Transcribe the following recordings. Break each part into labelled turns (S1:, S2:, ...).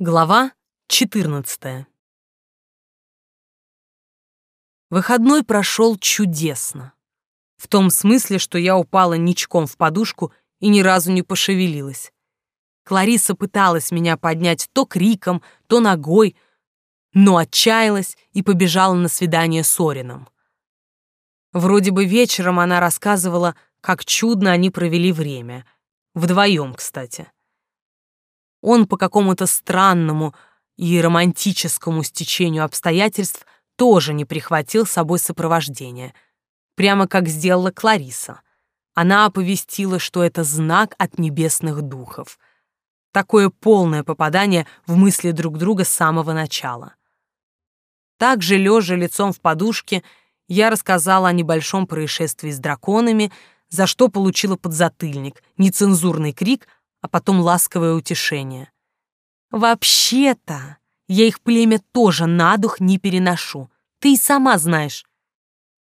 S1: Глава 14. Выходной прошел чудесно. В том смысле, что я упала ничком в подушку и ни разу не пошевелилась. Клариса пыталась меня поднять то криком, то ногой, но отчаялась и побежала на свидание с Орином. Вроде бы вечером она рассказывала, как чудно они провели время. Вдвоем, кстати он по какому-то странному и романтическому стечению обстоятельств тоже не прихватил с собой сопровождение, прямо как сделала Клариса. Она оповестила, что это знак от небесных духов. Такое полное попадание в мысли друг друга с самого начала. Также, лежа лицом в подушке, я рассказала о небольшом происшествии с драконами, за что получила подзатыльник, нецензурный крик — а потом ласковое утешение. «Вообще-то, я их племя тоже на дух не переношу. Ты и сама знаешь.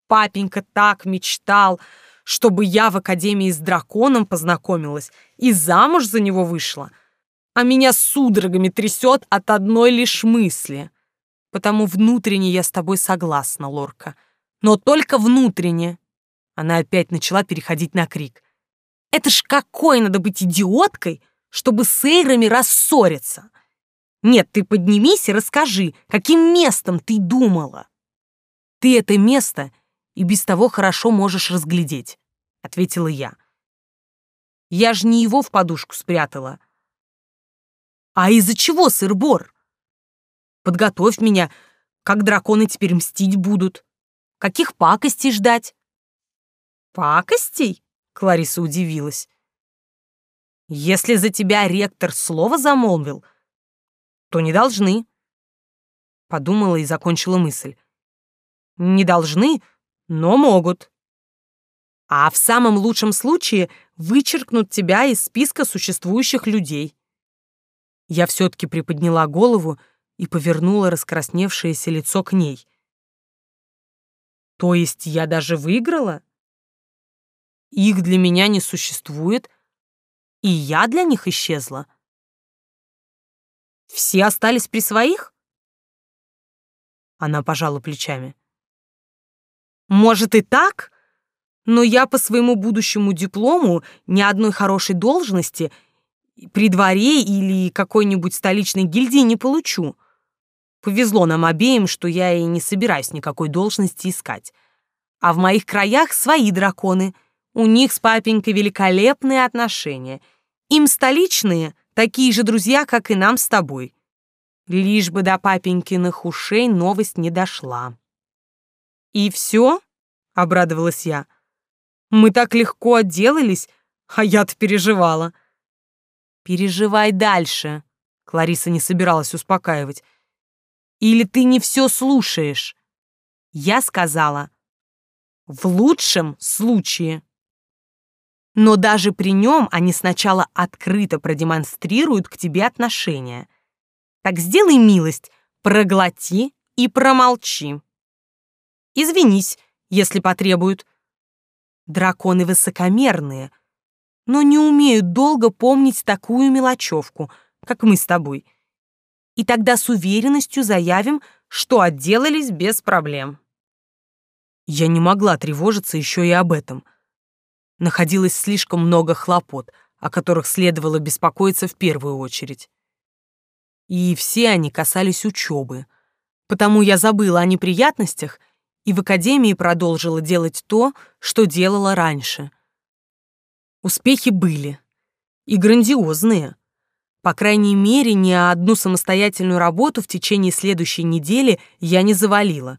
S1: Папенька так мечтал, чтобы я в академии с драконом познакомилась и замуж за него вышла. А меня судорогами трясет от одной лишь мысли. Потому внутренне я с тобой согласна, Лорка. Но только внутренне. Она опять начала переходить на крик. Это ж какой надо быть идиоткой, чтобы с эйрами рассориться. Нет, ты поднимись и расскажи, каким местом ты думала. Ты это место и без того хорошо можешь разглядеть, ответила я. Я ж не его в подушку спрятала. А из-за чего, сыр-бор? Подготовь меня, как драконы теперь мстить будут. Каких пакостей ждать? Пакостей? Клариса удивилась. Если за тебя ректор слово замолвил, то не должны. Подумала и закончила мысль. Не должны, но могут. А в самом лучшем случае вычеркнут тебя из списка существующих людей. Я все-таки приподняла голову и повернула раскрасневшееся лицо к ней. То есть я даже выиграла? Их для меня не существует, и я для них исчезла. Все остались при своих? Она пожала плечами. Может и так, но я по своему будущему диплому ни одной хорошей должности при дворе или какой-нибудь столичной гильдии не получу. Повезло нам обеим, что я и не собираюсь никакой должности искать. А в моих краях свои драконы — у них с папенькой великолепные отношения. Им столичные такие же друзья, как и нам с тобой. Лишь бы до папенькиных ушей новость не дошла. «И все?» — обрадовалась я. «Мы так легко отделались, а я-то переживала». «Переживай дальше», — Клариса не собиралась успокаивать. «Или ты не все слушаешь?» Я сказала, «в лучшем случае». Но даже при нем они сначала открыто продемонстрируют к тебе отношения. Так сделай милость, проглоти и промолчи. Извинись, если потребуют. Драконы высокомерные, но не умеют долго помнить такую мелочевку, как мы с тобой. И тогда с уверенностью заявим, что отделались без проблем. Я не могла тревожиться еще и об этом — находилось слишком много хлопот, о которых следовало беспокоиться в первую очередь. И все они касались учебы. Потому я забыла о неприятностях и в академии продолжила делать то, что делала раньше. Успехи были. И грандиозные. По крайней мере, ни одну самостоятельную работу в течение следующей недели я не завалила.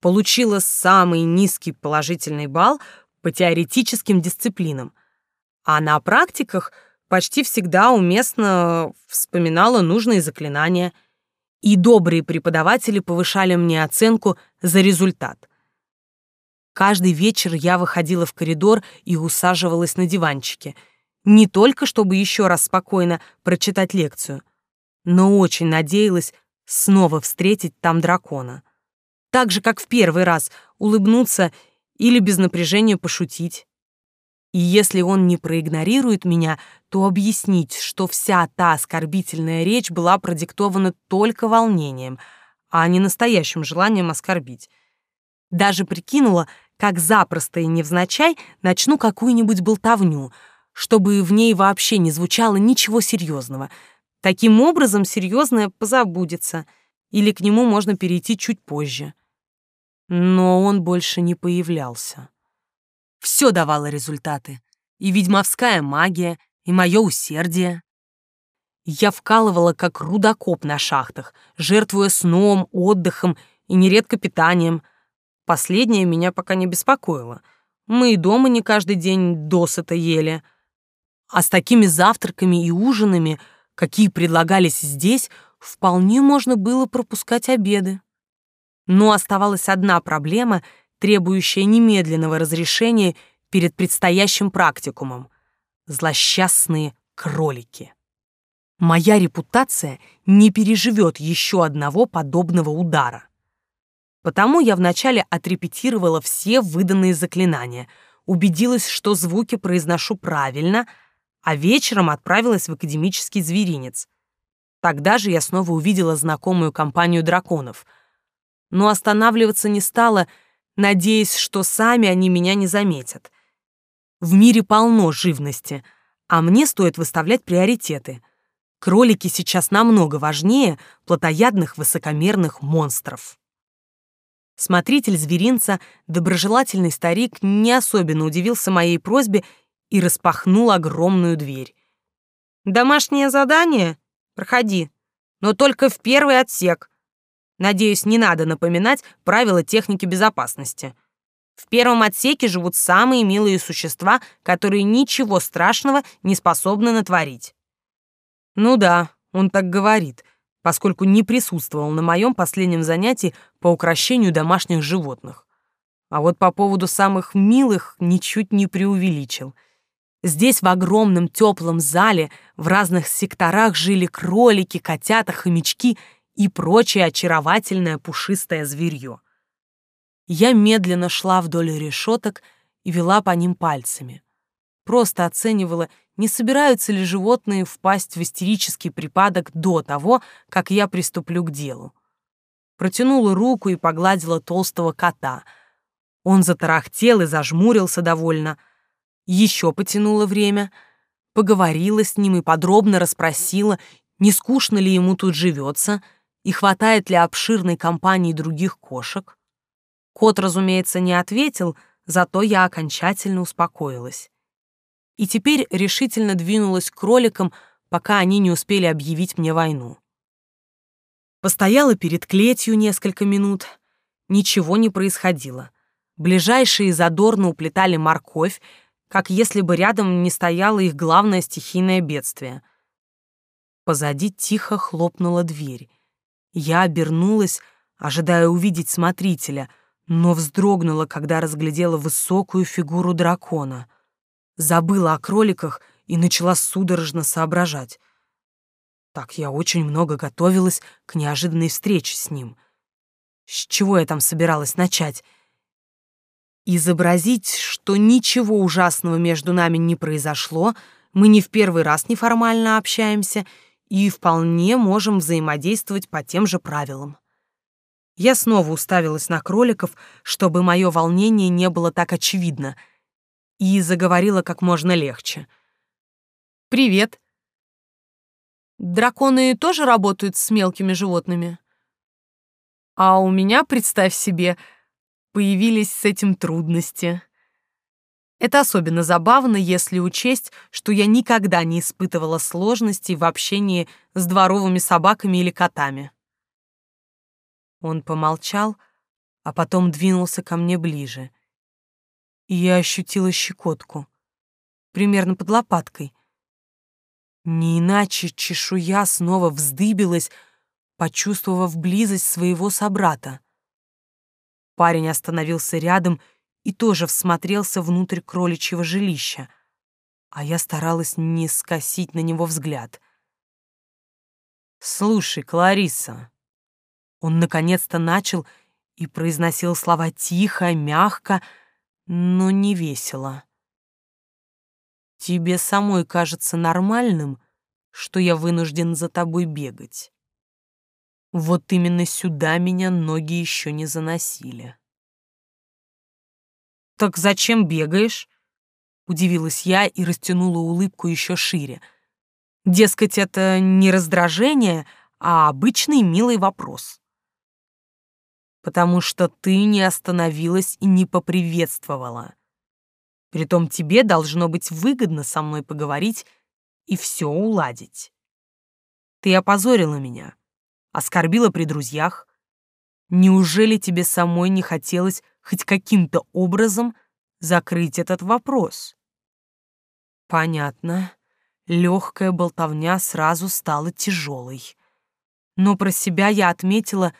S1: Получила самый низкий положительный балл по теоретическим дисциплинам, а на практиках почти всегда уместно вспоминала нужные заклинания, и добрые преподаватели повышали мне оценку за результат. Каждый вечер я выходила в коридор и усаживалась на диванчике, не только чтобы еще раз спокойно прочитать лекцию, но очень надеялась снова встретить там дракона. Так же, как в первый раз, улыбнуться или без напряжения пошутить. И если он не проигнорирует меня, то объяснить, что вся та оскорбительная речь была продиктована только волнением, а не настоящим желанием оскорбить. Даже прикинула, как запросто и невзначай начну какую-нибудь болтовню, чтобы в ней вообще не звучало ничего серьезного. Таким образом, серьезное позабудется, или к нему можно перейти чуть позже. Но он больше не появлялся. Все давало результаты. И ведьмовская магия, и мое усердие. Я вкалывала как рудокоп на шахтах, жертвуя сном, отдыхом и нередко питанием. Последнее меня пока не беспокоило. Мы и дома не каждый день досыта ели. А с такими завтраками и ужинами, какие предлагались здесь, вполне можно было пропускать обеды. Но оставалась одна проблема — требующая немедленного разрешения перед предстоящим практикумом. Злосчастные кролики. Моя репутация не переживет еще одного подобного удара. Потому я вначале отрепетировала все выданные заклинания, убедилась, что звуки произношу правильно, а вечером отправилась в академический зверинец. Тогда же я снова увидела знакомую компанию драконов. Но останавливаться не стала, надеясь, что сами они меня не заметят. В мире полно живности, а мне стоит выставлять приоритеты. Кролики сейчас намного важнее плотоядных высокомерных монстров. Смотритель зверинца, доброжелательный старик, не особенно удивился моей просьбе и распахнул огромную дверь. «Домашнее задание? Проходи. Но только в первый отсек. Надеюсь, не надо напоминать правила техники безопасности. В первом отсеке живут самые милые существа, которые ничего страшного не способны натворить. Ну да, он так говорит, поскольку не присутствовал на моем последнем занятии по украшению домашних животных. А вот по поводу самых милых ничуть не преувеличил. Здесь в огромном теплом зале в разных секторах жили кролики, котята, хомячки и прочее очаровательное пушистое зверье. Я медленно шла вдоль решеток и вела по ним пальцами. Просто оценивала, не собираются ли животные впасть в истерический припадок до того, как я приступлю к делу. Протянула руку и погладила толстого кота. Он затарахтел и зажмурился довольно. Еще потянула время, поговорила с ним и подробно расспросила, не скучно ли ему тут живется — и хватает ли обширной компании других кошек? Кот, разумеется, не ответил, зато я окончательно успокоилась. И теперь решительно двинулась к кроликам, пока они не успели объявить мне войну. Постояла перед клетью несколько минут. Ничего не происходило. Ближайшие задорно уплетали морковь, как если бы рядом не стояло их главное стихийное бедствие. Позади тихо хлопнула дверь. Я обернулась, ожидая увидеть смотрителя, но вздрогнула, когда разглядела высокую фигуру дракона. Забыла о кроликах и начала судорожно соображать. Так я очень много готовилась к неожиданной встрече с ним. С чего я там собиралась начать? Изобразить, что ничего ужасного между нами не произошло, мы не в первый раз неформально общаемся — и вполне можем взаимодействовать по тем же правилам. Я снова уставилась на кроликов, чтобы мое волнение не было так очевидно, и заговорила как можно легче. «Привет. Драконы тоже работают с мелкими животными?» «А у меня, представь себе, появились с этим трудности». Это особенно забавно, если учесть, что я никогда не испытывала сложностей в общении с дворовыми собаками или котами. Он помолчал, а потом двинулся ко мне ближе. И я ощутила щекотку, примерно под лопаткой. Не иначе чешуя снова вздыбилась, почувствовав близость своего собрата. Парень остановился рядом и тоже всмотрелся внутрь кроличьего жилища, а я старалась не скосить на него взгляд. «Слушай, Клариса», он наконец-то начал и произносил слова тихо, мягко, но не весело. Тебе самой кажется нормальным, что я вынужден за тобой бегать. Вот именно сюда меня ноги еще не заносили. «Так зачем бегаешь?» Удивилась я и растянула улыбку еще шире. Дескать, это не раздражение, а обычный милый вопрос. «Потому что ты не остановилась и не поприветствовала. Притом тебе должно быть выгодно со мной поговорить и все уладить. Ты опозорила меня, оскорбила при друзьях. Неужели тебе самой не хотелось хоть каким-то образом закрыть этот вопрос? Понятно. Легкая болтовня сразу стала тяжелой. Но про себя я отметила,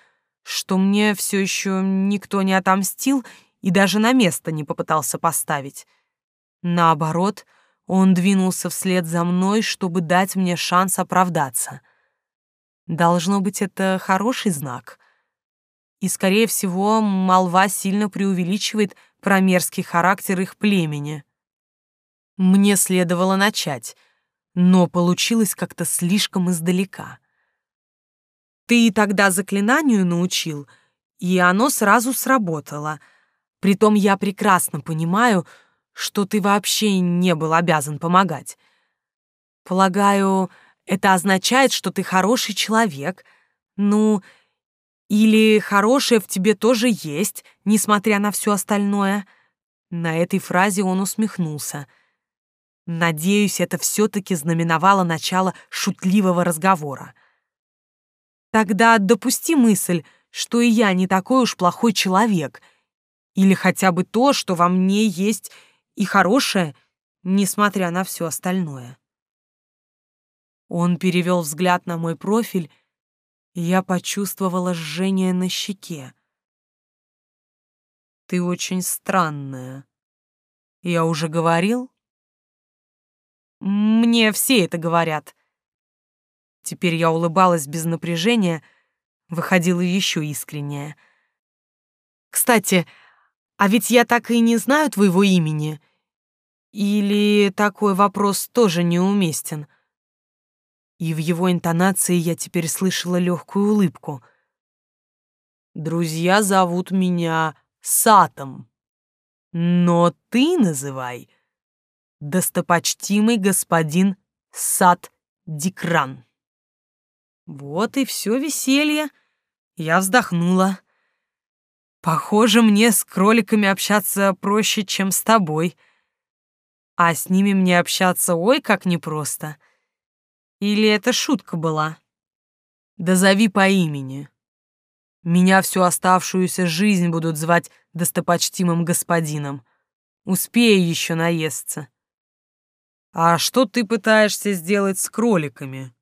S1: что мне все еще никто не отомстил и даже на место не попытался поставить. Наоборот, он двинулся вслед за мной, чтобы дать мне шанс оправдаться. Должно быть, это хороший знак. И, скорее всего, молва сильно преувеличивает про мерзкий характер их племени. Мне следовало начать, но получилось как-то слишком издалека. Ты тогда заклинанию научил, и оно сразу сработало. Притом я прекрасно понимаю, что ты вообще не был обязан помогать. Полагаю, это означает, что ты хороший человек. Ну, или хорошее в тебе тоже есть, несмотря на все остальное. На этой фразе он усмехнулся. Надеюсь, это все-таки знаменовало начало шутливого разговора. Тогда допусти мысль, что и я не такой уж плохой человек, или хотя бы то, что во мне есть и хорошее, несмотря на все остальное. Он перевел взгляд на мой профиль, я почувствовала жжение на щеке. «Ты очень странная. Я уже говорил?» «Мне все это говорят». Теперь я улыбалась без напряжения, выходила еще искреннее. «Кстати, а ведь я так и не знаю твоего имени. Или такой вопрос тоже неуместен? И в его интонации я теперь слышала легкую улыбку. Друзья зовут меня Сатом. Но ты называй достопочтимый господин Сат Дикран. Вот и все веселье. Я вздохнула. Похоже, мне с кроликами общаться проще, чем с тобой. А с ними мне общаться ой как непросто. Или это шутка была? Да зови по имени. Меня всю оставшуюся жизнь будут звать достопочтимым господином. Успею еще наесться. А что ты пытаешься сделать с кроликами?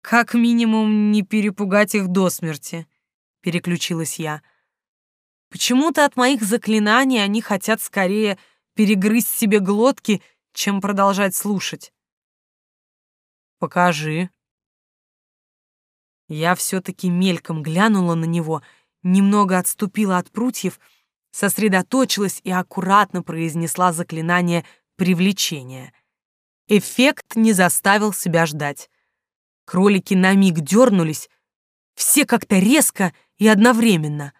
S1: Как минимум не перепугать их до смерти переключилась я. Почему-то от моих заклинаний они хотят скорее перегрызть себе глотки, чем продолжать слушать. Покажи. Я все-таки мельком глянула на него, немного отступила от прутьев, сосредоточилась и аккуратно произнесла заклинание привлечения. Эффект не заставил себя ждать. Кролики на миг дернулись, все как-то резко и одновременно,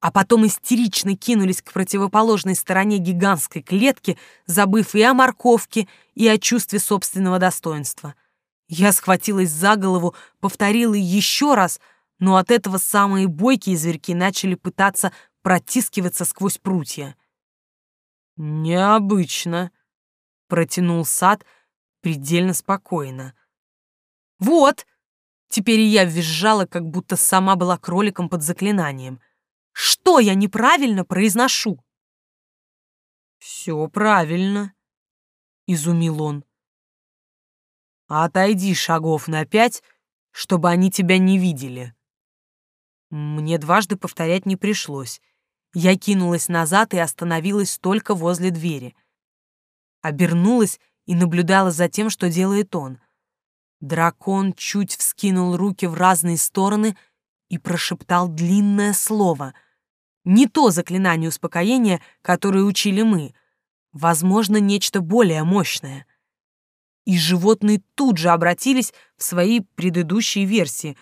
S1: а потом истерично кинулись к противоположной стороне гигантской клетки, забыв и о морковке, и о чувстве собственного достоинства. Я схватилась за голову, повторила еще раз, но от этого самые бойкие зверьки начали пытаться протискиваться сквозь прутья. «Необычно», — протянул сад предельно спокойно. «Вот!» Теперь и я визжала, как будто сама была кроликом под заклинанием. Что я неправильно произношу? Все правильно, изумил он. Отойди шагов на пять, чтобы они тебя не видели. Мне дважды повторять не пришлось. Я кинулась назад и остановилась только возле двери. Обернулась и наблюдала за тем, что делает он — Дракон чуть вскинул руки в разные стороны и прошептал длинное слово. Не то заклинание успокоения, которое учили мы. возможно, нечто более мощное. И животные тут же обратились в свои предыдущие версии,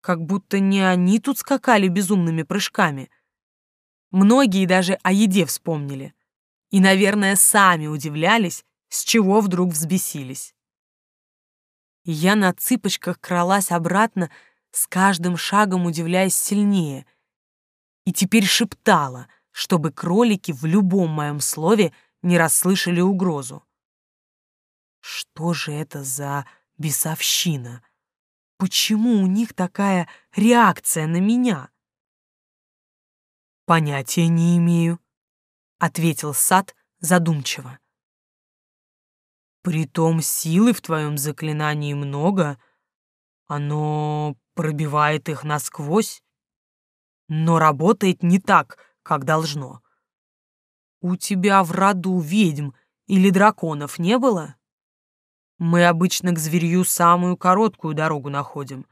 S1: как будто не они тут скакали безумными прыжками. Многие даже о еде вспомнили. И, наверное, сами удивлялись, с чего вдруг взбесились. Я на цыпочках кралась обратно, с каждым шагом удивляясь сильнее. И теперь шептала, чтобы кролики в любом моем слове не расслышали угрозу. Что же это за бесовщина? Почему у них такая реакция на меня? Понятия не имею, ответил Сад задумчиво. Притом силы в твоем заклинании много, оно пробивает их насквозь, но работает не так, как должно. У тебя в роду ведьм или драконов не было? Мы обычно к зверью самую короткую дорогу находим,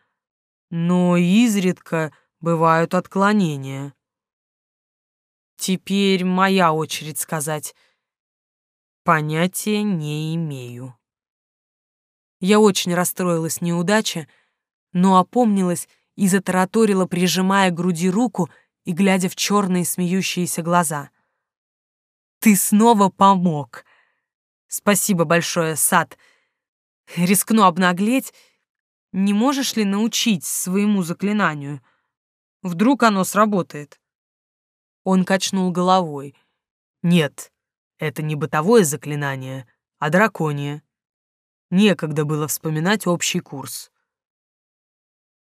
S1: но изредка бывают отклонения. Теперь моя очередь сказать — Понятия не имею. Я очень расстроилась неудаче, но опомнилась и затараторила, прижимая к груди руку и глядя в черные смеющиеся глаза. «Ты снова помог!» «Спасибо большое, Сад. Рискну обнаглеть. Не можешь ли научить своему заклинанию? Вдруг оно сработает?» Он качнул головой. «Нет, это не бытовое заклинание, а драконье. Некогда было вспоминать общий курс.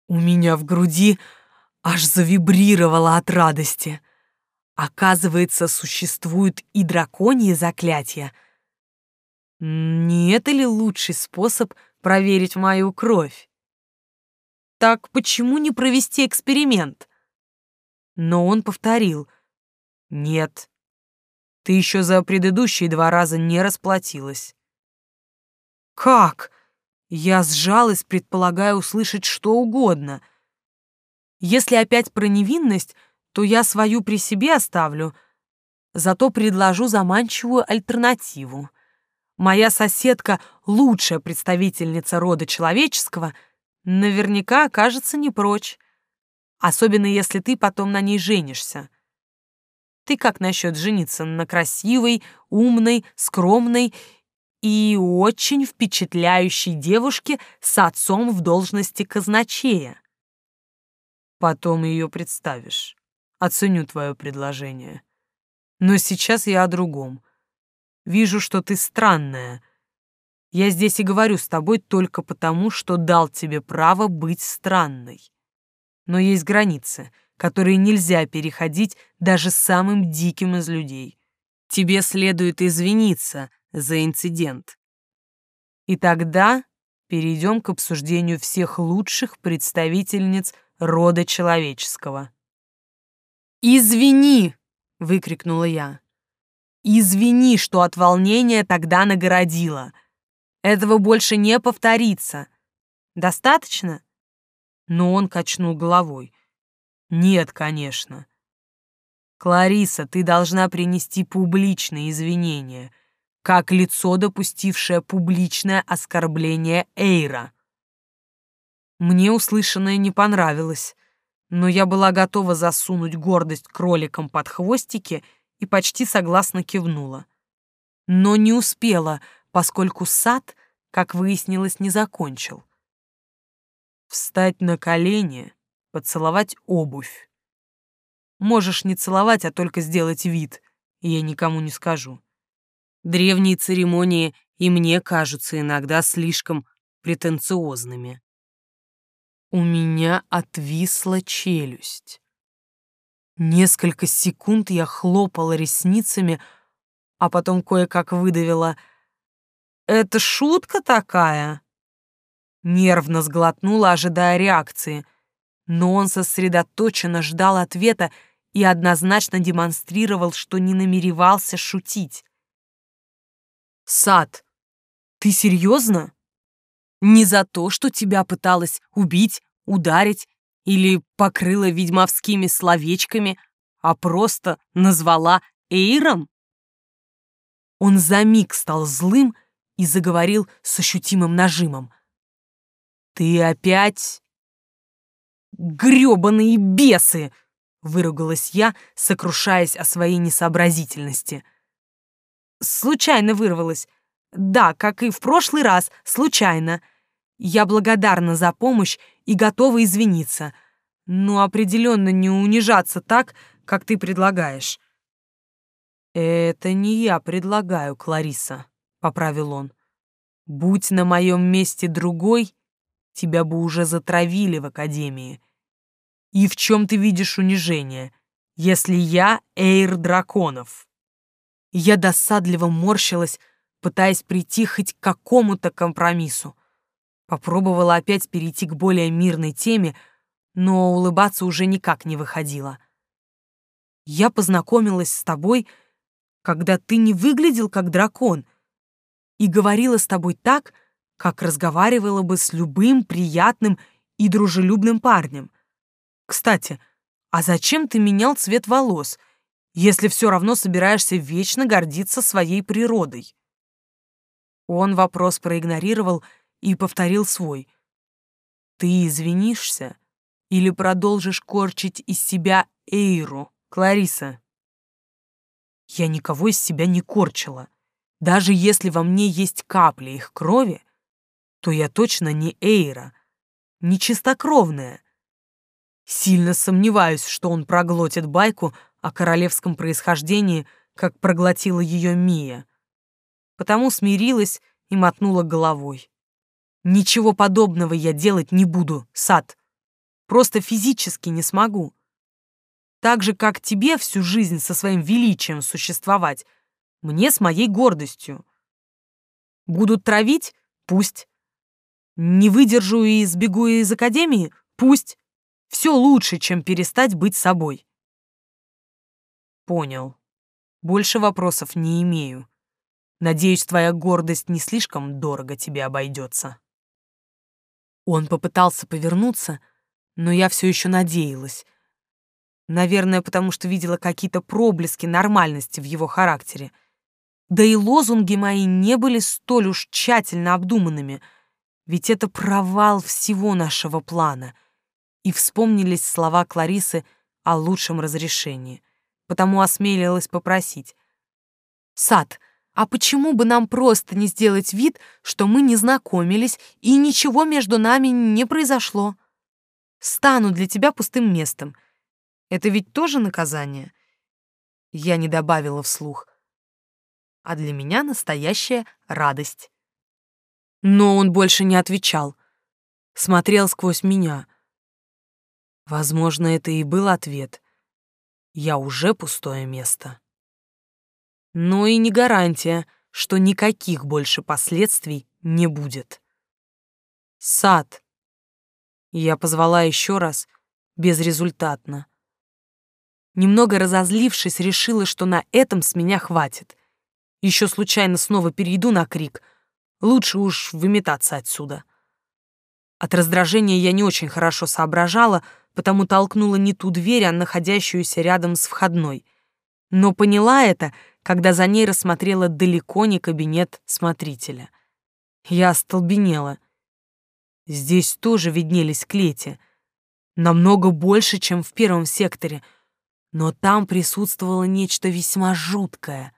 S1: У меня в груди аж завибрировало от радости. Оказывается, существуют и драконьи заклятия. Не это ли лучший способ проверить мою кровь? Так почему не провести эксперимент? Но он повторил. Нет, ты еще за предыдущие два раза не расплатилась. Как? Я сжалась, предполагая услышать что угодно. Если опять про невинность, то я свою при себе оставлю, зато предложу заманчивую альтернативу. Моя соседка, лучшая представительница рода человеческого, наверняка окажется не прочь, особенно если ты потом на ней женишься. Ты как насчет жениться на красивой, умной, скромной и очень впечатляющей девушке с отцом в должности казначея? Потом ее представишь. Оценю твое предложение. Но сейчас я о другом. Вижу, что ты странная. Я здесь и говорю с тобой только потому, что дал тебе право быть странной. Но есть границы — которые нельзя переходить даже самым диким из людей. Тебе следует извиниться за инцидент. И тогда перейдем к обсуждению всех лучших представительниц рода человеческого. «Извини!» — выкрикнула я. «Извини, что от волнения тогда нагородила. Этого больше не повторится. Достаточно?» Но он качнул головой. Нет, конечно. Клариса, ты должна принести публичные извинения, как лицо, допустившее публичное оскорбление Эйра. Мне услышанное не понравилось, но я была готова засунуть гордость кроликом под хвостики и почти согласно кивнула. Но не успела, поскольку сад, как выяснилось, не закончил. Встать на колени поцеловать обувь. Можешь не целовать, а только сделать вид, я никому не скажу. Древние церемонии и мне кажутся иногда слишком претенциозными. У меня отвисла челюсть. Несколько секунд я хлопала ресницами, а потом кое-как выдавила «Это шутка такая?» Нервно сглотнула, ожидая реакции — но он сосредоточенно ждал ответа и однозначно демонстрировал, что не намеревался шутить. «Сад, ты серьезно? Не за то, что тебя пыталась убить, ударить или покрыла ведьмовскими словечками, а просто назвала Эйром?» Он за миг стал злым и заговорил с ощутимым нажимом. «Ты опять...» «Грёбаные бесы!» — выругалась я, сокрушаясь о своей несообразительности. Случайно вырвалась. Да, как и в прошлый раз, случайно. Я благодарна за помощь и готова извиниться, но определенно не унижаться так, как ты предлагаешь. «Это не я предлагаю, Клариса», — поправил он. «Будь на моем месте другой, тебя бы уже затравили в академии. И в чем ты видишь унижение, если я эйр драконов?» Я досадливо морщилась, пытаясь прийти хоть к какому-то компромиссу. Попробовала опять перейти к более мирной теме, но улыбаться уже никак не выходило. «Я познакомилась с тобой», — когда ты не выглядел как дракон и говорила с тобой так, как разговаривала бы с любым приятным и дружелюбным парнем. Кстати, а зачем ты менял цвет волос, если все равно собираешься вечно гордиться своей природой? Он вопрос проигнорировал и повторил свой. Ты извинишься или продолжишь корчить из себя Эйру, Клариса? Я никого из себя не корчила. Даже если во мне есть капли их крови, то я точно не Эйра, не чистокровная. Сильно сомневаюсь, что он проглотит байку о королевском происхождении, как проглотила ее Мия. Потому смирилась и мотнула головой. Ничего подобного я делать не буду, сад. Просто физически не смогу так же, как тебе всю жизнь со своим величием существовать, мне с моей гордостью. Будут травить? Пусть. Не выдержу и сбегу из академии? Пусть. Все лучше, чем перестать быть собой. Понял. Больше вопросов не имею. Надеюсь, твоя гордость не слишком дорого тебе обойдется. Он попытался повернуться, но я все еще надеялась. Наверное, потому что видела какие-то проблески нормальности в его характере. Да и лозунги мои не были столь уж тщательно обдуманными, ведь это провал всего нашего плана. И вспомнились слова Кларисы о лучшем разрешении. Потому осмелилась попросить. «Сад, а почему бы нам просто не сделать вид, что мы не знакомились и ничего между нами не произошло? Стану для тебя пустым местом» Это ведь тоже наказание? Я не добавила вслух. А для меня настоящая радость. Но он больше не отвечал. Смотрел сквозь меня. Возможно, это и был ответ. Я уже пустое место. Но и не гарантия, что никаких больше последствий не будет. Сад. Я позвала еще раз, безрезультатно. Немного разозлившись, решила, что на этом с меня хватит. Еще случайно снова перейду на крик. Лучше уж выметаться отсюда. От раздражения я не очень хорошо соображала, потому толкнула не ту дверь, а находящуюся рядом с входной. Но поняла это, когда за ней рассмотрела далеко не кабинет смотрителя. Я остолбенела. Здесь тоже виднелись клети. Намного больше, чем в первом секторе — но там присутствовало нечто весьма жуткое.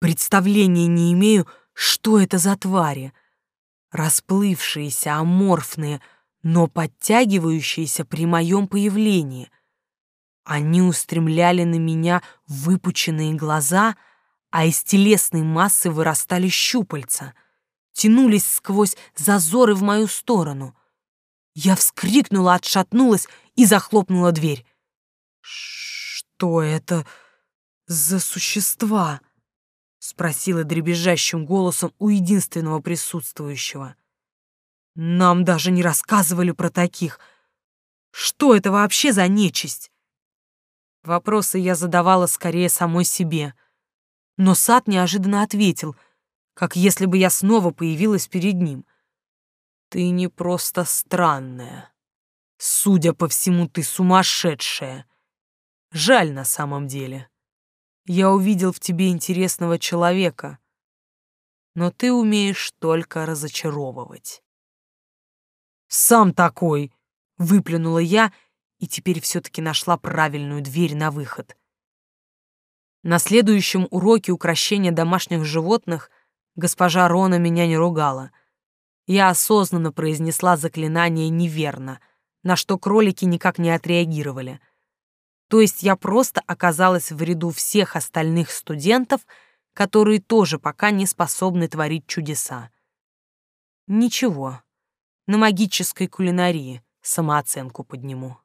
S1: Представления не имею, что это за твари. Расплывшиеся, аморфные, но подтягивающиеся при моем появлении. Они устремляли на меня выпученные глаза, а из телесной массы вырастали щупальца, тянулись сквозь зазоры в мою сторону. Я вскрикнула, отшатнулась и захлопнула дверь. «Что это за существа?» — спросила дребезжащим голосом у единственного присутствующего. «Нам даже не рассказывали про таких. Что это вообще за нечисть?» Вопросы я задавала скорее самой себе. Но Сад неожиданно ответил, как если бы я снова появилась перед ним. «Ты не просто странная. Судя по всему, ты сумасшедшая. Жаль на самом деле. Я увидел в тебе интересного человека, но ты умеешь только разочаровывать. «Сам такой!» — выплюнула я и теперь все-таки нашла правильную дверь на выход. На следующем уроке украшения домашних животных госпожа Рона меня не ругала. Я осознанно произнесла заклинание неверно, на что кролики никак не отреагировали. То есть я просто оказалась в ряду всех остальных студентов, которые тоже пока не способны творить чудеса. Ничего, на магической кулинарии самооценку подниму.